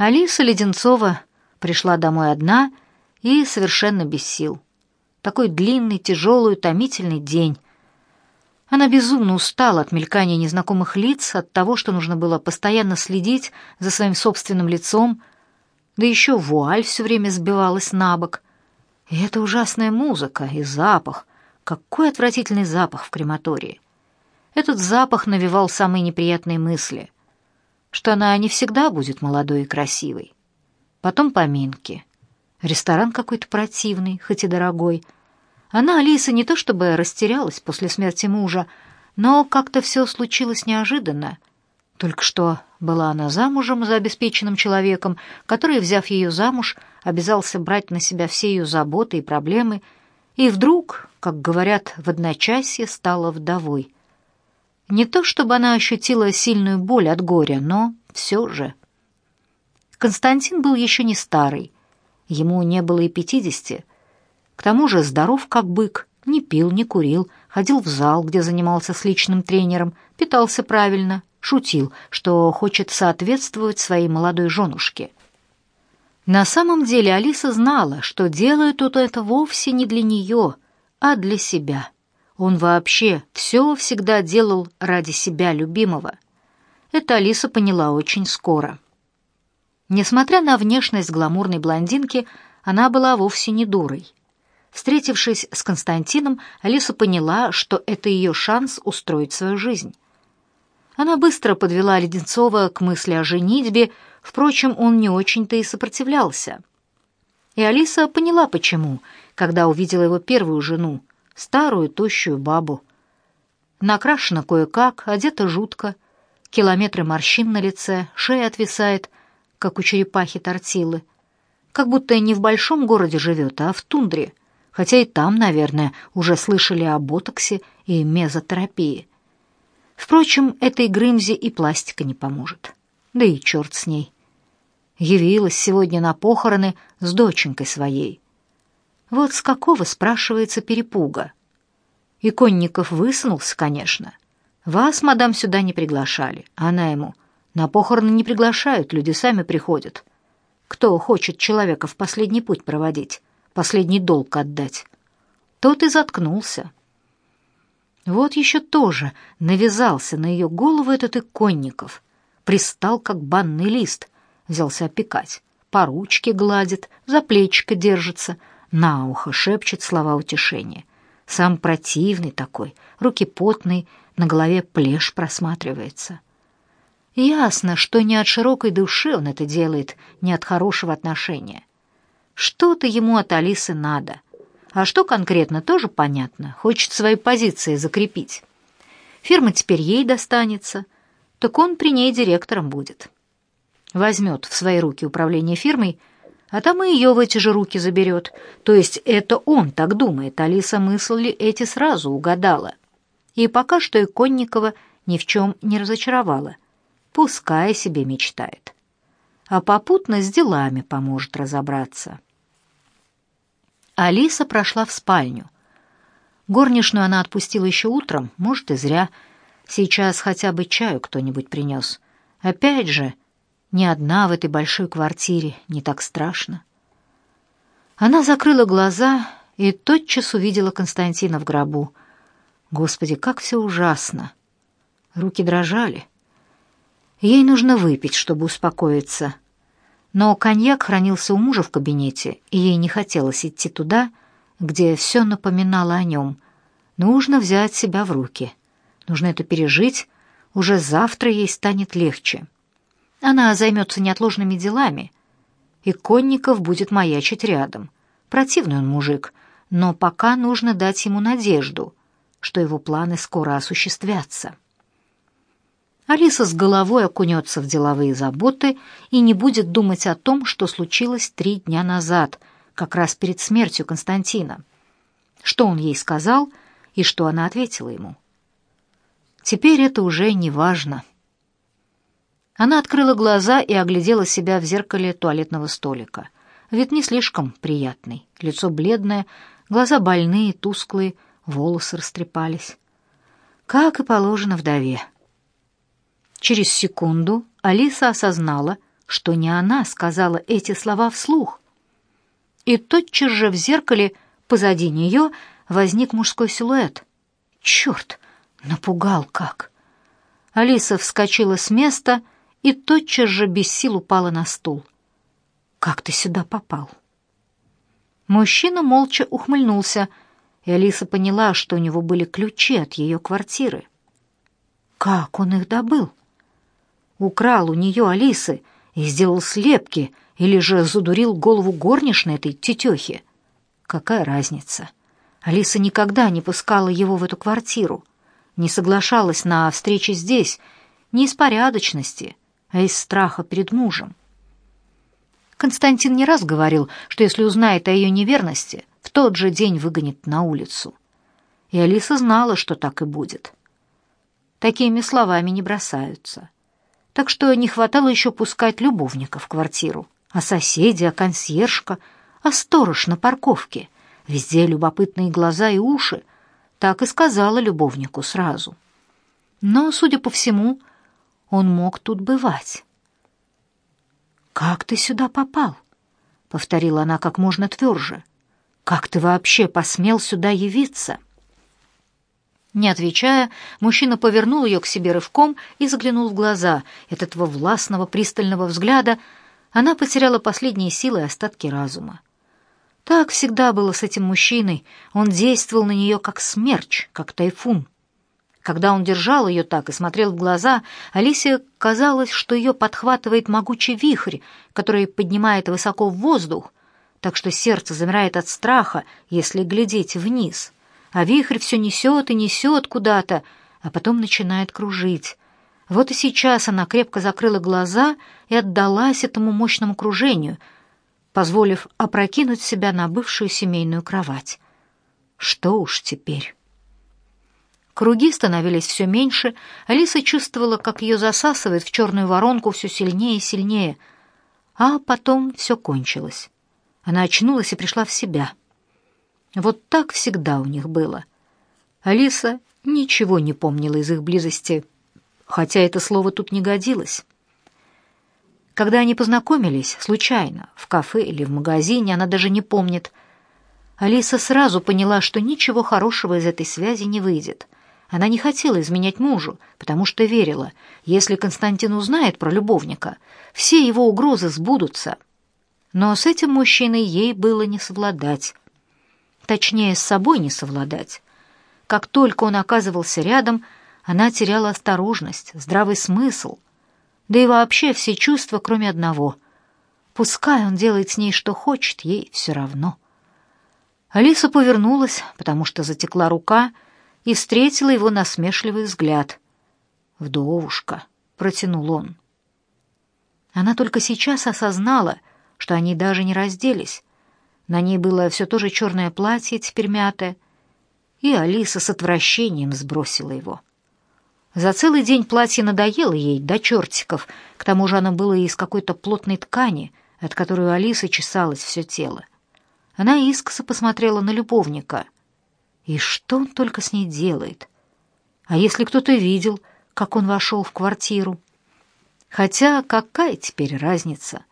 Алиса Леденцова пришла домой одна и совершенно без сил. Такой длинный, тяжелый, утомительный день. Она безумно устала от мелькания незнакомых лиц, от того, что нужно было постоянно следить за своим собственным лицом, да еще вуаль все время сбивалась на бок. И эта ужасная музыка и запах. Какой отвратительный запах в крематории. Этот запах навевал самые неприятные мысли — что она не всегда будет молодой и красивой. Потом поминки. Ресторан какой-то противный, хоть и дорогой. Она, Алиса, не то чтобы растерялась после смерти мужа, но как-то все случилось неожиданно. Только что была она замужем за обеспеченным человеком, который, взяв ее замуж, обязался брать на себя все ее заботы и проблемы, и вдруг, как говорят, в одночасье стала вдовой — не то чтобы она ощутила сильную боль от горя, но все же. Константин был еще не старый. Ему не было и пятидесяти. К тому же здоров как бык, не пил, не курил, ходил в зал, где занимался с личным тренером, питался правильно, шутил, что хочет соответствовать своей молодой женушке. На самом деле Алиса знала, что делает тут это вовсе не для нее, а для себя. Он вообще все всегда делал ради себя любимого. Это Алиса поняла очень скоро. Несмотря на внешность гламурной блондинки, она была вовсе не дурой. Встретившись с Константином, Алиса поняла, что это ее шанс устроить свою жизнь. Она быстро подвела Леденцова к мысли о женитьбе, впрочем, он не очень-то и сопротивлялся. И Алиса поняла, почему, когда увидела его первую жену, старую тощую бабу. Накрашена кое-как, одета жутко, километры морщин на лице, шея отвисает, как у черепахи тортилы. Как будто не в большом городе живет, а в тундре. Хотя и там, наверное, уже слышали о ботоксе и мезотерапии. Впрочем, этой Грымзе и пластика не поможет. Да и черт с ней. Явилась сегодня на похороны с доченькой своей. Вот с какого, спрашивается, перепуга? Иконников Конников высунулся, конечно. Вас, мадам, сюда не приглашали. Она ему. На похороны не приглашают, люди сами приходят. Кто хочет человека в последний путь проводить, последний долг отдать? Тот и заткнулся. Вот еще тоже навязался на ее голову этот иконников. Пристал, как банный лист. Взялся опекать. По ручке гладит, за плечико держится, на ухо шепчет слова утешения. Сам противный такой, руки потные, на голове плешь просматривается. Ясно, что не от широкой души он это делает, не от хорошего отношения. Что-то ему от Алисы надо. А что конкретно, тоже понятно. Хочет свои позиции закрепить. Фирма теперь ей достанется, так он при ней директором будет. Возьмет в свои руки управление фирмой а там и ее в эти же руки заберет. То есть это он так думает, Алиса мысли эти сразу угадала. И пока что Иконникова ни в чем не разочаровала. Пускай себе мечтает. А попутно с делами поможет разобраться. Алиса прошла в спальню. Горничную она отпустила еще утром, может и зря. Сейчас хотя бы чаю кто-нибудь принес. Опять же, ни одна в этой большой квартире не так страшно. Она закрыла глаза и тотчас увидела Константина в гробу. Господи, как все ужасно! Руки дрожали. Ей нужно выпить, чтобы успокоиться. Но коньяк хранился у мужа в кабинете, и ей не хотелось идти туда, где все напоминало о нем. Нужно взять себя в руки. Нужно это пережить, уже завтра ей станет легче. Она займется неотложными делами. И Конников будет маячить рядом. Противный он мужик, но пока нужно дать ему надежду, что его планы скоро осуществятся. Алиса с головой окунется в деловые заботы и не будет думать о том, что случилось три дня назад, как раз перед смертью Константина. Что он ей сказал и что она ответила ему. Теперь это уже не важно. Она открыла глаза и оглядела себя в зеркале туалетного столика. Вид не слишком приятный. Лицо бледное, глаза больные, тусклые, волосы растрепались. Как и положено вдове. Через секунду Алиса осознала, что не она сказала эти слова вслух. И тотчас же в зеркале позади нее возник мужской силуэт. Черт, напугал как! Алиса вскочила с места и тотчас же без сил упала на стул. «Как ты сюда попал?» Мужчина молча ухмыльнулся, и Алиса поняла, что у него были ключи от ее квартиры. «Как он их добыл?» «Украл у нее Алисы и сделал слепки, или же задурил голову горничной этой тетехи. Какая разница?» Алиса никогда не пускала его в эту квартиру, не соглашалась на встречи здесь, не из порядочности, а из страха перед мужем. Константин не раз говорил, что если узнает о ее неверности, в тот же день выгонит на улицу. И Алиса знала, что так и будет. Такими словами не бросаются. Так что не хватало еще пускать любовника в квартиру, а соседи, а консьержка, а сторож на парковке. Везде любопытные глаза и уши. Так и сказала любовнику сразу. Но, судя по всему, он мог тут бывать. «Как ты сюда попал?» — повторила она как можно тверже. «Как ты вообще посмел сюда явиться?» Не отвечая, мужчина повернул ее к себе рывком и заглянул в глаза. От этого властного, пристального взгляда она потеряла последние силы и остатки разума. Так всегда было с этим мужчиной. Он действовал на нее как смерч, как тайфун. Когда он держал ее так и смотрел в глаза, Алисе казалось, что ее подхватывает могучий вихрь, который поднимает высоко в воздух, так что сердце замирает от страха, если глядеть вниз. А вихрь все несет и несет куда-то, а потом начинает кружить. Вот и сейчас она крепко закрыла глаза и отдалась этому мощному кружению, позволив опрокинуть себя на бывшую семейную кровать. Что уж теперь... Круги становились все меньше, Алиса чувствовала, как ее засасывает в черную воронку все сильнее и сильнее. А потом все кончилось. Она очнулась и пришла в себя. Вот так всегда у них было. Алиса ничего не помнила из их близости, хотя это слово тут не годилось. Когда они познакомились, случайно, в кафе или в магазине, она даже не помнит. Алиса сразу поняла, что ничего хорошего из этой связи не выйдет — она не хотела изменять мужу, потому что верила, если Константин узнает про любовника, все его угрозы сбудутся. Но с этим мужчиной ей было не совладать. Точнее, с собой не совладать. Как только он оказывался рядом, она теряла осторожность, здравый смысл, да и вообще все чувства, кроме одного. Пускай он делает с ней что хочет, ей все равно. Алиса повернулась, потому что затекла рука — и встретила его насмешливый взгляд. «Вдовушка», — протянул он. Она только сейчас осознала, что они даже не разделись. На ней было все то же черное платье, теперь мятое, и Алиса с отвращением сбросила его. За целый день платье надоело ей до чертиков, к тому же оно было из какой-то плотной ткани, от которой у Алисы чесалось все тело. Она искоса посмотрела на любовника — и что он только с ней делает? А если кто-то видел, как он вошел в квартиру? Хотя какая теперь разница?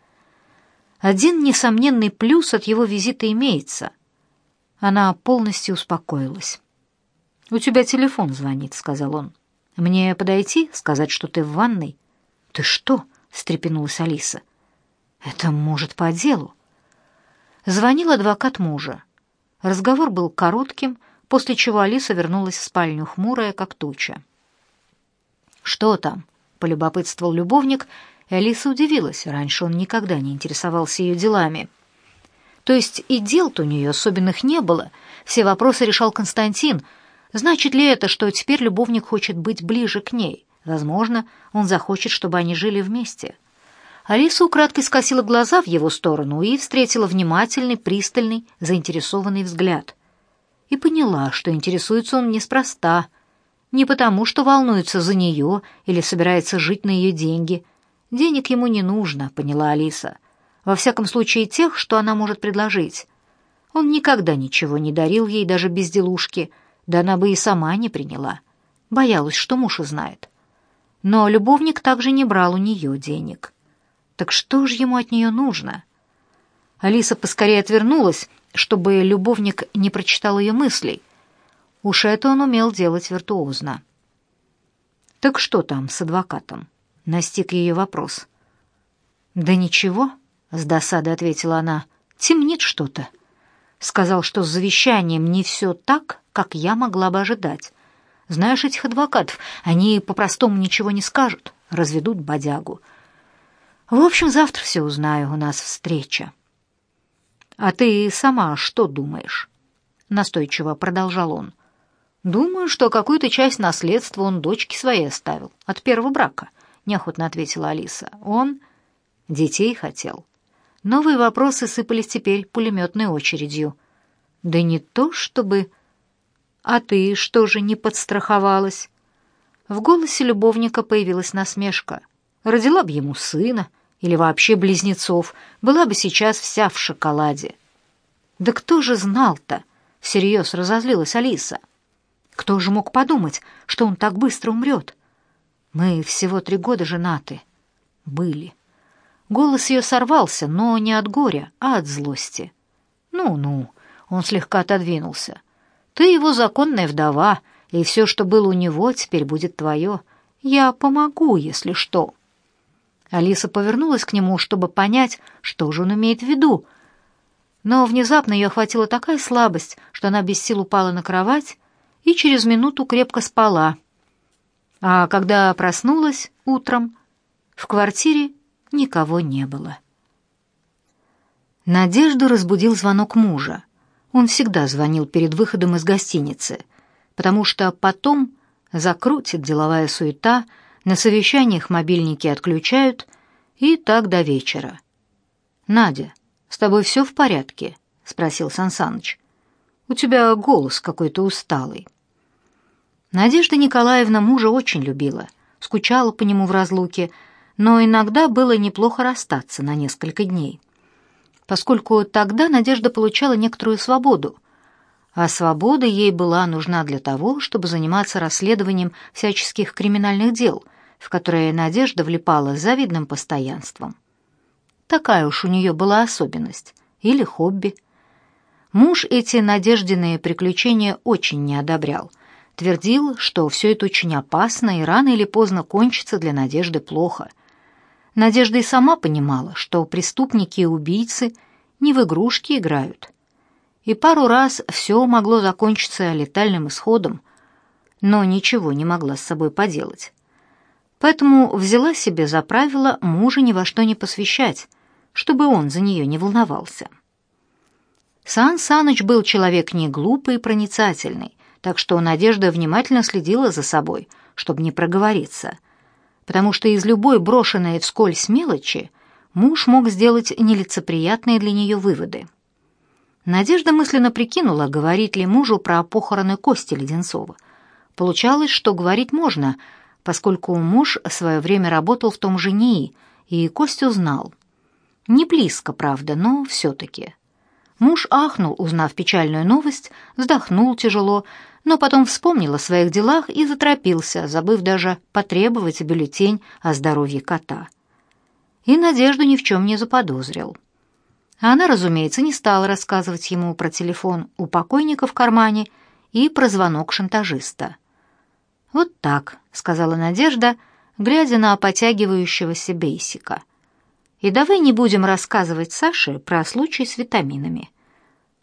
Один несомненный плюс от его визита имеется. Она полностью успокоилась. «У тебя телефон звонит», — сказал он. «Мне подойти, сказать, что ты в ванной?» «Ты что?» — встрепенулась Алиса. «Это может по делу». Звонил адвокат мужа. Разговор был коротким, после чего Алиса вернулась в спальню, хмурая, как туча. «Что там?» — полюбопытствовал любовник, и Алиса удивилась. Раньше он никогда не интересовался ее делами. То есть и дел-то у нее особенных не было. Все вопросы решал Константин. Значит ли это, что теперь любовник хочет быть ближе к ней? Возможно, он захочет, чтобы они жили вместе. Алиса украдкой скосила глаза в его сторону и встретила внимательный, пристальный, заинтересованный взгляд и поняла, что интересуется он неспроста, не потому, что волнуется за нее или собирается жить на ее деньги. Денег ему не нужно, поняла Алиса. Во всяком случае, тех, что она может предложить. Он никогда ничего не дарил ей даже безделушки, да она бы и сама не приняла. Боялась, что муж узнает. Но любовник также не брал у нее денег. Так что же ему от нее нужно? Алиса поскорее отвернулась, чтобы любовник не прочитал ее мыслей. Уж это он умел делать виртуозно. «Так что там с адвокатом?» — настиг ее вопрос. «Да ничего», — с досадой ответила она. «Темнит что-то». Сказал, что с завещанием не все так, как я могла бы ожидать. Знаешь этих адвокатов, они по-простому ничего не скажут, разведут бодягу. В общем, завтра все узнаю, у нас встреча. «А ты сама что думаешь?» Настойчиво продолжал он. «Думаю, что какую-то часть наследства он дочке своей оставил, от первого брака», — неохотно ответила Алиса. «Он детей хотел». Новые вопросы сыпались теперь пулеметной очередью. «Да не то чтобы...» «А ты что же не подстраховалась?» В голосе любовника появилась насмешка. «Родила бы ему сына, или вообще близнецов, была бы сейчас вся в шоколаде. Да кто же знал-то? Всерьез разозлилась Алиса. Кто же мог подумать, что он так быстро умрет? Мы всего три года женаты. Были. Голос ее сорвался, но не от горя, а от злости. Ну-ну, он слегка отодвинулся. Ты его законная вдова, и все, что было у него, теперь будет твое. Я помогу, если что. Алиса повернулась к нему, чтобы понять, что же он имеет в виду. Но внезапно ее охватила такая слабость, что она без сил упала на кровать и через минуту крепко спала. А когда проснулась утром, в квартире никого не было. Надежду разбудил звонок мужа. Он всегда звонил перед выходом из гостиницы, потому что потом закрутит деловая суета, на совещаниях мобильники отключают и так до вечера. Надя, с тобой все в порядке? спросил Сансаныч. У тебя голос какой-то усталый. Надежда Николаевна мужа очень любила, скучала по нему в разлуке, но иногда было неплохо расстаться на несколько дней. Поскольку тогда Надежда получала некоторую свободу, а свобода ей была нужна для того, чтобы заниматься расследованием всяческих криминальных дел, в которые Надежда влипала с завидным постоянством. Такая уж у нее была особенность. Или хобби. Муж эти надежденные приключения очень не одобрял. Твердил, что все это очень опасно и рано или поздно кончится для Надежды плохо. Надежда и сама понимала, что преступники и убийцы не в игрушки играют – и пару раз все могло закончиться летальным исходом, но ничего не могла с собой поделать. Поэтому взяла себе за правило мужа ни во что не посвящать, чтобы он за нее не волновался. Сан Саныч был человек не глупый и проницательный, так что Надежда внимательно следила за собой, чтобы не проговориться, потому что из любой брошенной вскользь мелочи муж мог сделать нелицеприятные для нее выводы. Надежда мысленно прикинула, говорить ли мужу про похороны Кости Леденцова. Получалось, что говорить можно, поскольку муж в свое время работал в том же НИИ, и Костю знал. Не близко, правда, но все-таки. Муж ахнул, узнав печальную новость, вздохнул тяжело, но потом вспомнил о своих делах и заторопился, забыв даже потребовать бюллетень о здоровье кота. И Надежду ни в чем не заподозрил. Она, разумеется, не стала рассказывать ему про телефон у покойника в кармане и про звонок шантажиста. «Вот так», — сказала Надежда, глядя на потягивающегося Бейсика. «И давай не будем рассказывать Саше про случай с витаминами».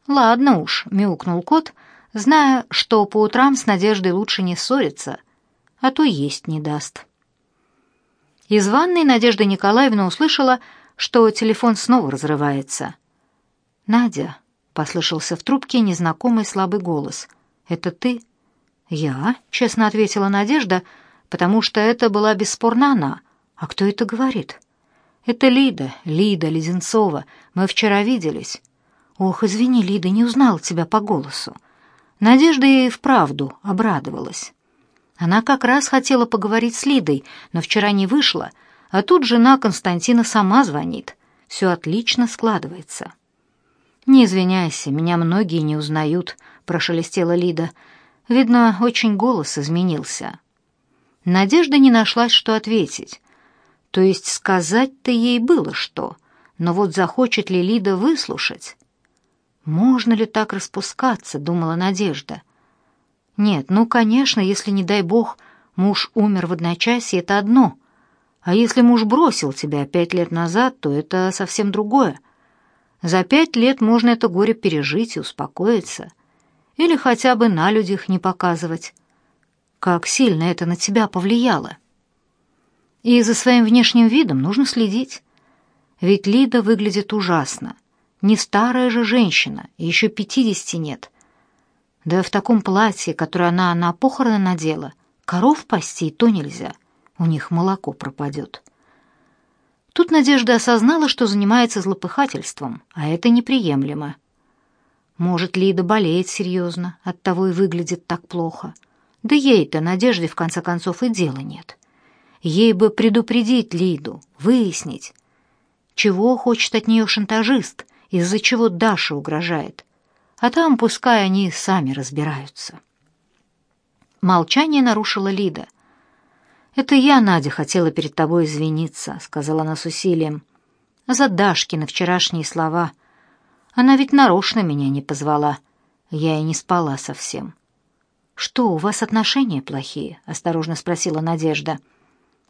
«Ладно уж», — мяукнул кот, зная, что по утрам с Надеждой лучше не ссориться, а то есть не даст. Из ванной Надежда Николаевна услышала, что телефон снова разрывается. «Надя», — послышался в трубке незнакомый слабый голос, — «это ты?» «Я», — честно ответила Надежда, потому что это была бесспорно она. «А кто это говорит?» «Это Лида, Лида Леденцова. Мы вчера виделись». «Ох, извини, Лида, не узнал тебя по голосу». Надежда ей вправду обрадовалась. Она как раз хотела поговорить с Лидой, но вчера не вышла — а тут жена Константина сама звонит. Все отлично складывается. «Не извиняйся, меня многие не узнают», — прошелестела Лида. «Видно, очень голос изменился». Надежда не нашлась, что ответить. То есть сказать-то ей было что, но вот захочет ли Лида выслушать? «Можно ли так распускаться?» — думала Надежда. «Нет, ну, конечно, если, не дай бог, муж умер в одночасье, это одно — а если муж бросил тебя пять лет назад, то это совсем другое. За пять лет можно это горе пережить и успокоиться. Или хотя бы на людях не показывать. Как сильно это на тебя повлияло. И за своим внешним видом нужно следить. Ведь Лида выглядит ужасно. Не старая же женщина, еще пятидесяти нет. Да в таком платье, которое она на похороны надела, коров пасти то нельзя. — у них молоко пропадет. Тут Надежда осознала, что занимается злопыхательством, а это неприемлемо. Может Лида болеет серьезно, оттого и выглядит так плохо. Да ей-то Надежде, в конце концов, и дела нет. Ей бы предупредить Лиду, выяснить, чего хочет от нее шантажист, из-за чего Даша угрожает. А там пускай они сами разбираются. Молчание нарушила Лида. «Это я, Надя, хотела перед тобой извиниться», — сказала она с усилием. «За Дашкины вчерашние слова. Она ведь нарочно меня не позвала. Я и не спала совсем». «Что, у вас отношения плохие?» — осторожно спросила Надежда.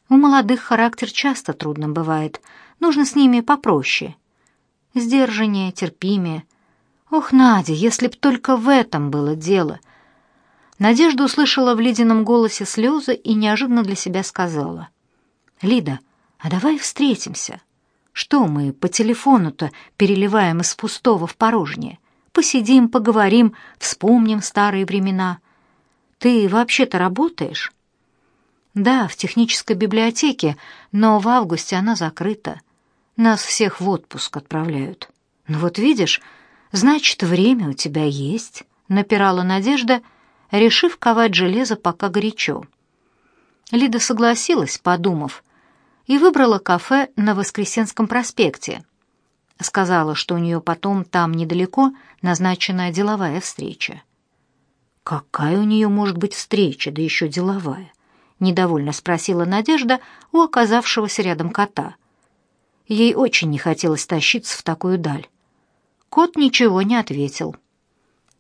«У молодых характер часто трудным бывает. Нужно с ними попроще. Сдержаннее, терпимее. Ох, Надя, если б только в этом было дело!» Надежда услышала в Лидином голосе слезы и неожиданно для себя сказала. «Лида, а давай встретимся. Что мы по телефону-то переливаем из пустого в порожнее? Посидим, поговорим, вспомним старые времена. Ты вообще-то работаешь?» «Да, в технической библиотеке, но в августе она закрыта. Нас всех в отпуск отправляют. Ну вот видишь, значит, время у тебя есть», — напирала Надежда, — решив ковать железо, пока горячо. Лида согласилась, подумав, и выбрала кафе на Воскресенском проспекте. Сказала, что у нее потом там недалеко назначена деловая встреча. «Какая у нее может быть встреча, да еще деловая?» — недовольно спросила Надежда у оказавшегося рядом кота. Ей очень не хотелось тащиться в такую даль. Кот ничего не ответил.